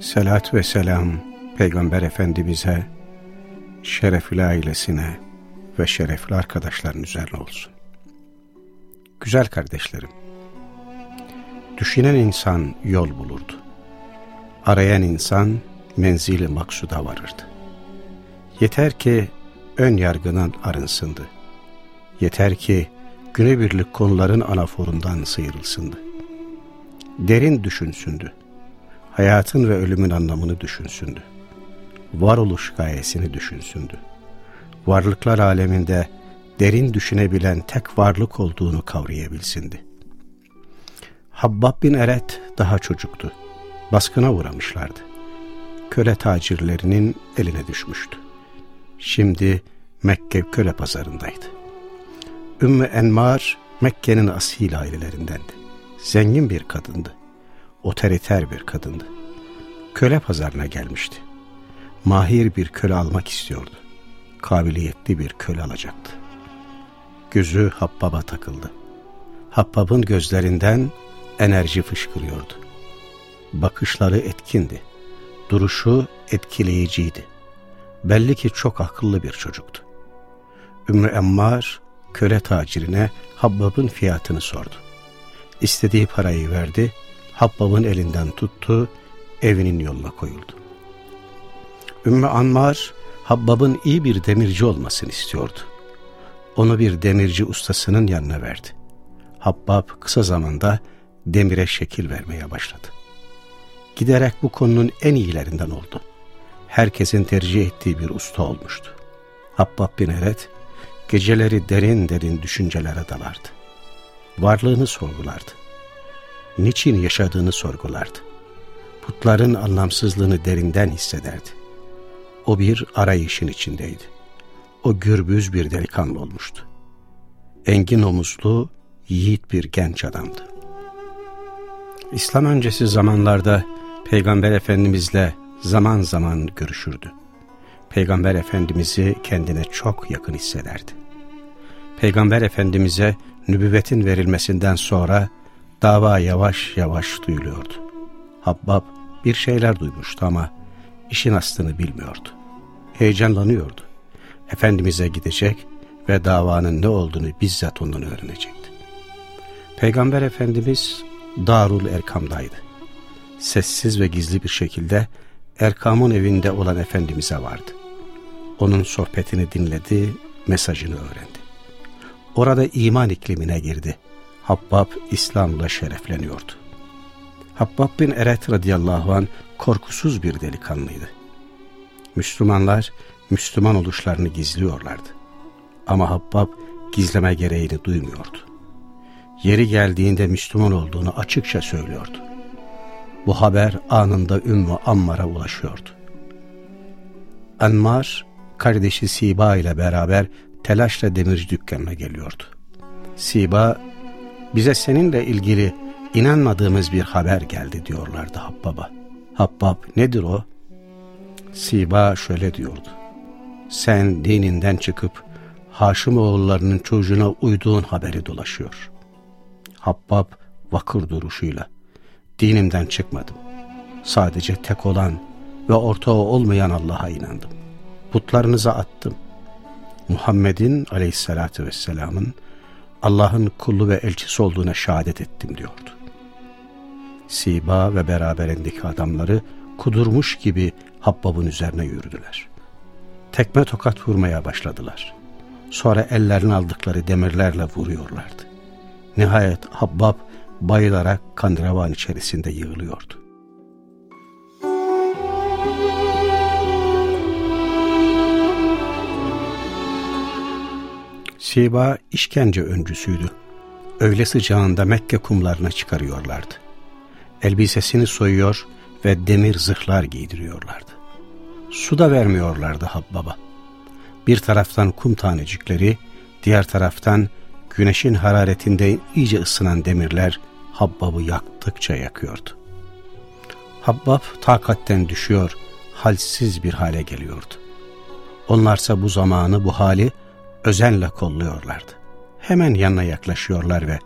Selat ve selam Peygamber Efendimiz'e, şerefli ailesine ve şerefli arkadaşların üzerine olsun. Güzel kardeşlerim, düşünen insan yol bulurdu. Arayan insan menzili maksuda varırdı. Yeter ki ön yargının arınsındı. Yeter ki günebirlik konuların anaforundan sıyrılsındı. Derin düşünsündü. Hayatın ve ölümün anlamını düşünsündü. Varoluş gayesini düşünsündü. Varlıklar aleminde derin düşünebilen tek varlık olduğunu kavrayabilsindi. Habbab bin Eret daha çocuktu. Baskına uğramışlardı. Köle tacirlerinin eline düşmüştü. Şimdi Mekke köle pazarındaydı. Ümmü Enmar Mekke'nin asil ailelerindendi. Zengin bir kadındı. Otoriter bir kadındı. Köle pazarına gelmişti. Mahir bir köle almak istiyordu. Kabiliyetli bir köle alacaktı. Gözü Habbab'a takıldı. Habbab'ın gözlerinden enerji fışkırıyordu. Bakışları etkindi. Duruşu etkileyiciydi. Belli ki çok akıllı bir çocuktu. Ümmü Emmar köle tacirine Habbab'ın fiyatını sordu. İstediği parayı verdi, Habbab'ın elinden tuttu, evinin yoluna koyuldu. Ümmü Anmar, Habbab'ın iyi bir demirci olmasını istiyordu. Onu bir demirci ustasının yanına verdi. Habbab kısa zamanda demire şekil vermeye başladı. Giderek bu konunun en iyilerinden oldu. Herkesin tercih ettiği bir usta olmuştu. Habbab bin Eret, geceleri derin derin düşüncelere dalardı. Varlığını sorgulardı. Niçin yaşadığını sorgulardı. Putların anlamsızlığını derinden hissederdi. O bir arayışın içindeydi. O gürbüz bir delikanlı olmuştu. Engin omuzlu, yiğit bir genç adamdı. İslam öncesi zamanlarda Peygamber Efendimizle zaman zaman görüşürdü. Peygamber Efendimiz'i kendine çok yakın hissederdi. Peygamber Efendimiz'e nübüvvetin verilmesinden sonra dava yavaş yavaş duyuluyordu. Habbab bir şeyler duymuştu ama işin aslını bilmiyordu. Heyecanlanıyordu. Efendimiz'e gidecek ve davanın ne olduğunu bizzat ondan öğrenecekti. Peygamber Efendimiz Darul Erkam'daydı. Sessiz ve gizli bir şekilde Erkam'ın evinde olan Efendimiz'e vardı. Onun sohbetini dinledi, mesajını öğrendi. Orada iman iklimine girdi. Habbab İslam'la şerefleniyordu. Habbab bin Eret radıyallahu an korkusuz bir delikanlıydı. Müslümanlar Müslüman oluşlarını gizliyorlardı. Ama Habbab gizleme gereğini duymuyordu. Yeri geldiğinde Müslüman olduğunu açıkça söylüyordu. Bu haber anında Ümmü Ammar'a ulaşıyordu. Anmar, kardeşi Siba ile beraber telaşla demirci dükkanına geliyordu. Siba, bize seninle ilgili inanmadığımız bir haber geldi diyorlardı Habbab'a. Habbab nedir o? Siba şöyle diyordu. Sen dininden çıkıp Haşimoğullarının çocuğuna uyduğun haberi dolaşıyor. Habbab vakır duruşuyla dinimden çıkmadım. Sadece tek olan ve ortağı olmayan Allah'a inandım. Putlarınıza attım. Muhammed'in aleyhissalatü vesselamın Allah'ın kullu ve elçisi olduğuna şehadet ettim diyordu. Siba ve beraberindeki adamları kudurmuş gibi Habbab'ın üzerine yürüdüler. Tekme tokat vurmaya başladılar. Sonra ellerini aldıkları demirlerle vuruyorlardı. Nihayet Habbab bayılarak kandıravan içerisinde yığılıyordu. Siba işkence öncüsüydü. Öğle sıcağında Mekke kumlarına çıkarıyorlardı. Elbisesini soyuyor ve demir zırhlar giydiriyorlardı. Su da vermiyorlardı Habbab'a. Bir taraftan kum tanecikleri, diğer taraftan güneşin hararetinde iyice ısınan demirler Habbab'ı yaktıkça yakıyordu. Habbab takatten düşüyor, halsiz bir hale geliyordu. Onlarsa bu zamanı, bu hali özenle kolluyorlardı. Hemen yanına yaklaşıyorlar ve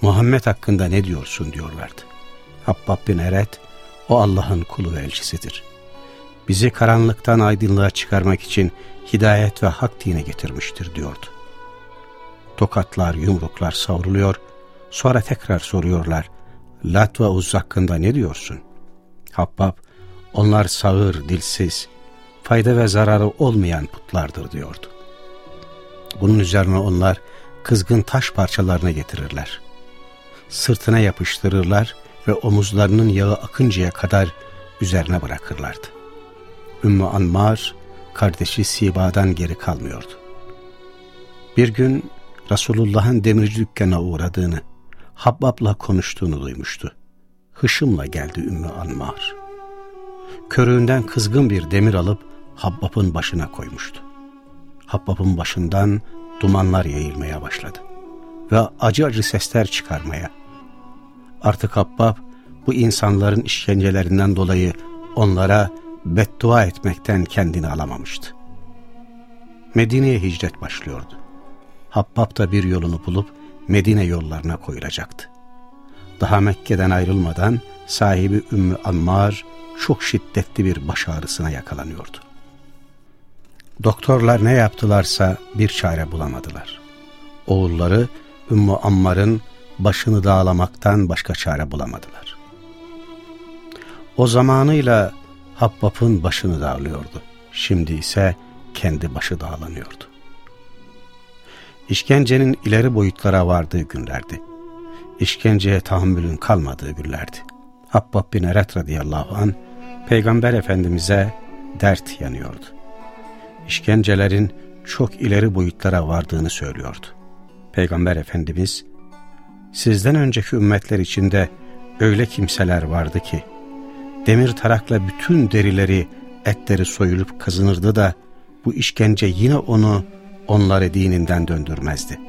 Muhammed hakkında ne diyorsun diyorlardı. Habbab bin Eret, o Allah'ın kulu ve elçisidir. Bizi karanlıktan aydınlığa çıkarmak için hidayet ve hak dine getirmiştir diyordu. Tokatlar, yumruklar savruluyor, sonra tekrar soruyorlar, Lat ve Uz hakkında ne diyorsun? Habbab, onlar sağır, dilsiz, fayda ve zararı olmayan putlardır diyordu. Bunun üzerine onlar kızgın taş parçalarını getirirler. Sırtına yapıştırırlar ve omuzlarının yağı akıncaya kadar üzerine bırakırlardı. Ümmü Anmar, kardeşi Siba'dan geri kalmıyordu. Bir gün Resulullah'ın demirci dükkana uğradığını, Habbab'la konuştuğunu duymuştu. Hışımla geldi Ümmü Anmar. Körüğünden kızgın bir demir alıp Habbab'ın başına koymuştu. Habbab'ın başından dumanlar yayılmaya başladı ve acı acı sesler çıkarmaya. Artık Habbab bu insanların işkencelerinden dolayı onlara beddua etmekten kendini alamamıştı. Medine'ye hicret başlıyordu. Habbab da bir yolunu bulup Medine yollarına koyulacaktı. Daha Mekke'den ayrılmadan sahibi Ümmü Ammar çok şiddetli bir baş ağrısına yakalanıyordu. Doktorlar ne yaptılarsa bir çare bulamadılar. Oğulları Ümmü Ammar'ın başını dağlamaktan başka çare bulamadılar. O zamanıyla Habbab'ın başını dağılıyordu. Şimdi ise kendi başı dağlanıyordu. İşkencenin ileri boyutlara vardığı günlerdi. İşkenceye tahammülün kalmadığı günlerdi. Habbab bin Eret radıyallahu an Peygamber Efendimiz'e dert yanıyordu. İşkencelerin çok ileri boyutlara vardığını söylüyordu. Peygamber Efendimiz, sizden önceki ümmetler içinde öyle kimseler vardı ki, demir tarakla bütün derileri, etleri soyulup kazınırdı da, bu işkence yine onu onları dininden döndürmezdi.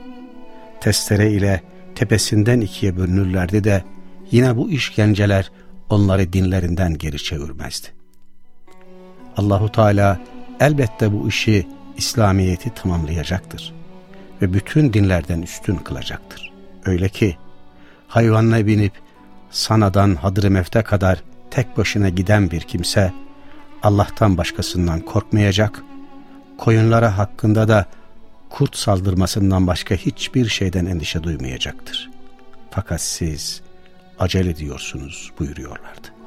Testere ile tepesinden ikiye bölünürlerdi de, yine bu işkenceler onları dinlerinden geri çevirmezdi. Allahu Teala elbette bu işi İslamiyet'i tamamlayacaktır ve bütün dinlerden üstün kılacaktır. Öyle ki hayvanla binip Sana'dan Hadremevt'e kadar tek başına giden bir kimse Allah'tan başkasından korkmayacak, koyunlara hakkında da kurt saldırmasından başka hiçbir şeyden endişe duymayacaktır. Fakat siz acele ediyorsunuz buyuruyorlardı.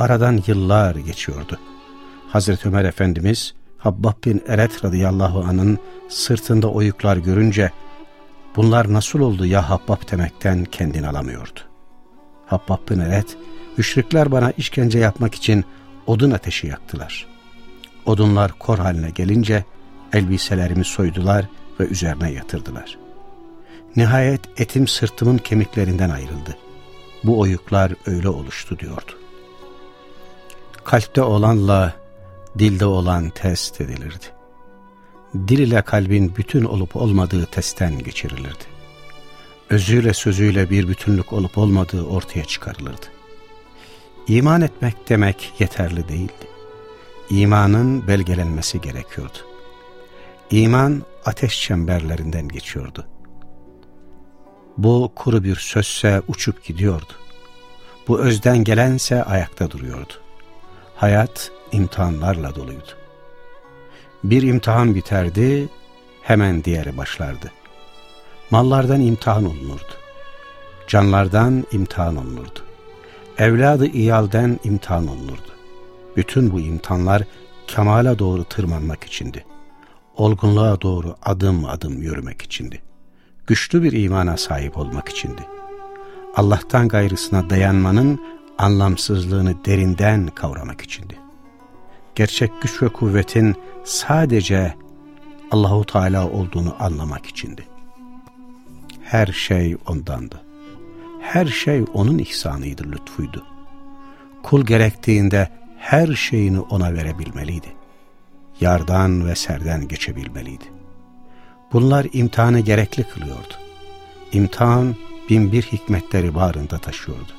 Aradan yıllar geçiyordu. Hazreti Ömer Efendimiz Habbab bin Eret radıyallahu anın sırtında oyuklar görünce bunlar nasıl oldu ya Habbab demekten kendini alamıyordu. Habbab bin Eret müşrikler bana işkence yapmak için odun ateşi yaktılar. Odunlar kor haline gelince elbiselerimi soydular ve üzerine yatırdılar. Nihayet etim sırtımın kemiklerinden ayrıldı. Bu oyuklar öyle oluştu diyordu. Kalpte olanla dilde olan test edilirdi. Dil ile kalbin bütün olup olmadığı testten geçirilirdi. Özüyle sözüyle bir bütünlük olup olmadığı ortaya çıkarılırdı. İman etmek demek yeterli değildi. İmanın belgelenmesi gerekiyordu. İman ateş çemberlerinden geçiyordu. Bu kuru bir sözse uçup gidiyordu. Bu özden gelense ayakta duruyordu. Hayat imtihanlarla doluydu. Bir imtihan biterdi, hemen diğeri başlardı. Mallardan imtihan olunurdu. Canlardan imtihan olunurdu. Evladı iyalden imtihan olunurdu. Bütün bu imtihanlar kemale doğru tırmanmak içindi. Olgunluğa doğru adım adım yürümek içindi. Güçlü bir imana sahip olmak içindi. Allah'tan gayrısına dayanmanın anlamsızlığını derinden kavramak içindi. Gerçek güç ve kuvvetin sadece Allahu Teala olduğunu anlamak içindi. Her şey ondandı. Her şey onun ihsanıydı, lütfuydu. Kul gerektiğinde her şeyini ona verebilmeliydi. Yardan ve serden geçebilmeliydi. Bunlar imtihanı gerekli kılıyordu. İmtihan bin bir hikmetleri bağrında taşıyordu.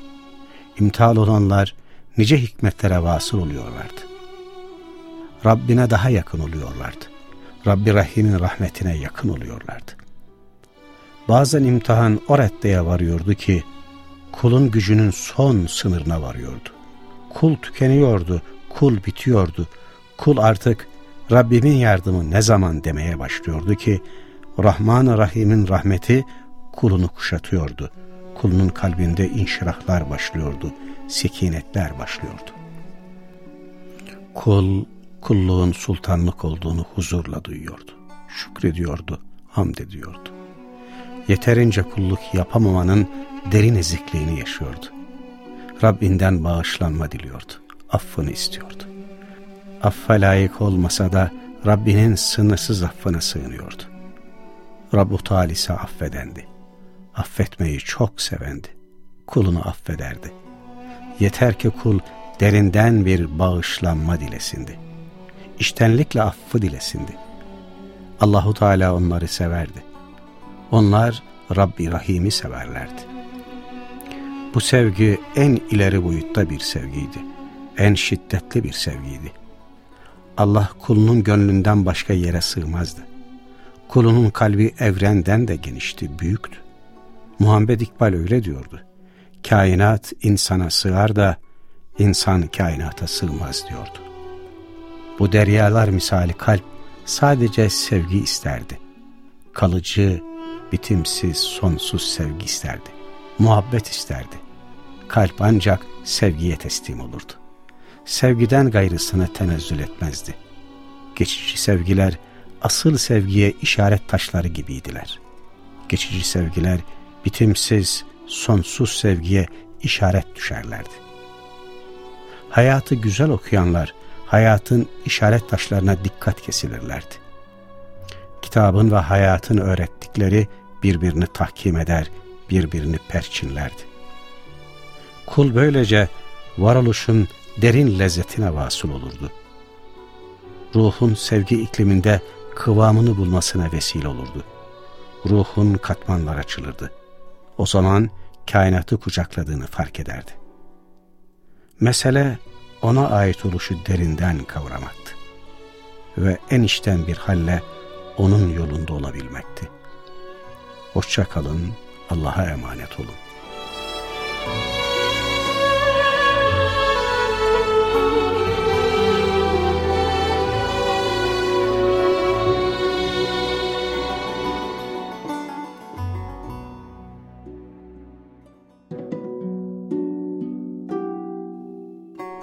İmtihan olanlar nice hikmetlere vasıl oluyorlardı. Rabbine daha yakın oluyorlardı. Rabbi Rahim'in rahmetine yakın oluyorlardı. Bazen imtihan o reddeye varıyordu ki kulun gücünün son sınırına varıyordu. Kul tükeniyordu, kul bitiyordu. Kul artık Rabbimin yardımı ne zaman demeye başlıyordu ki Rahman-ı Rahim'in rahmeti kulunu kuşatıyordu. Kulunun kalbinde inşirahlar başlıyordu, sekinetler başlıyordu. Kul, kulluğun sultanlık olduğunu huzurla duyuyordu. Şükrediyordu, hamd ediyordu. Yeterince kulluk yapamamanın derin ezikliğini yaşıyordu. Rabbinden bağışlanma diliyordu, affını istiyordu. Affa layık olmasa da Rabbinin sınırsız affına sığınıyordu. Rabbu Teala ise affedendi. Affetmeyi çok sevendi. Kulunu affederdi. Yeter ki kul derinden bir bağışlanma dilesindi. İştenlikle affı dilesindi. Allahu Teala onları severdi. Onlar Rabbi Rahim'i severlerdi. Bu sevgi en ileri boyutta bir sevgiydi. En şiddetli bir sevgiydi. Allah kulunun gönlünden başka yere sığmazdı. Kulunun kalbi evrenden de genişti, büyüktü. Muhammed İkbal öyle diyordu. Kainat insana sığar da insan kainata sığmaz diyordu. Bu deryalar misali kalp sadece sevgi isterdi. Kalıcı, bitimsiz, sonsuz sevgi isterdi. Muhabbet isterdi. Kalp ancak sevgiye teslim olurdu. Sevgiden gayrısına tenezzül etmezdi. Geçici sevgiler asıl sevgiye işaret taşları gibiydiler. Geçici sevgiler bitimsiz, sonsuz sevgiye işaret düşerlerdi. Hayatı güzel okuyanlar, hayatın işaret taşlarına dikkat kesilirlerdi. Kitabın ve hayatın öğrettikleri birbirini tahkim eder, birbirini perçinlerdi. Kul böylece varoluşun derin lezzetine vasıl olurdu. Ruhun sevgi ikliminde kıvamını bulmasına vesile olurdu. Ruhun katmanlar açılırdı. O zaman kainatı kucakladığını fark ederdi. Mesele ona ait oluşu derinden kavramaktı. Ve en içten bir halle onun yolunda olabilmekti. Hoşça kalın, Allah'a emanet olun.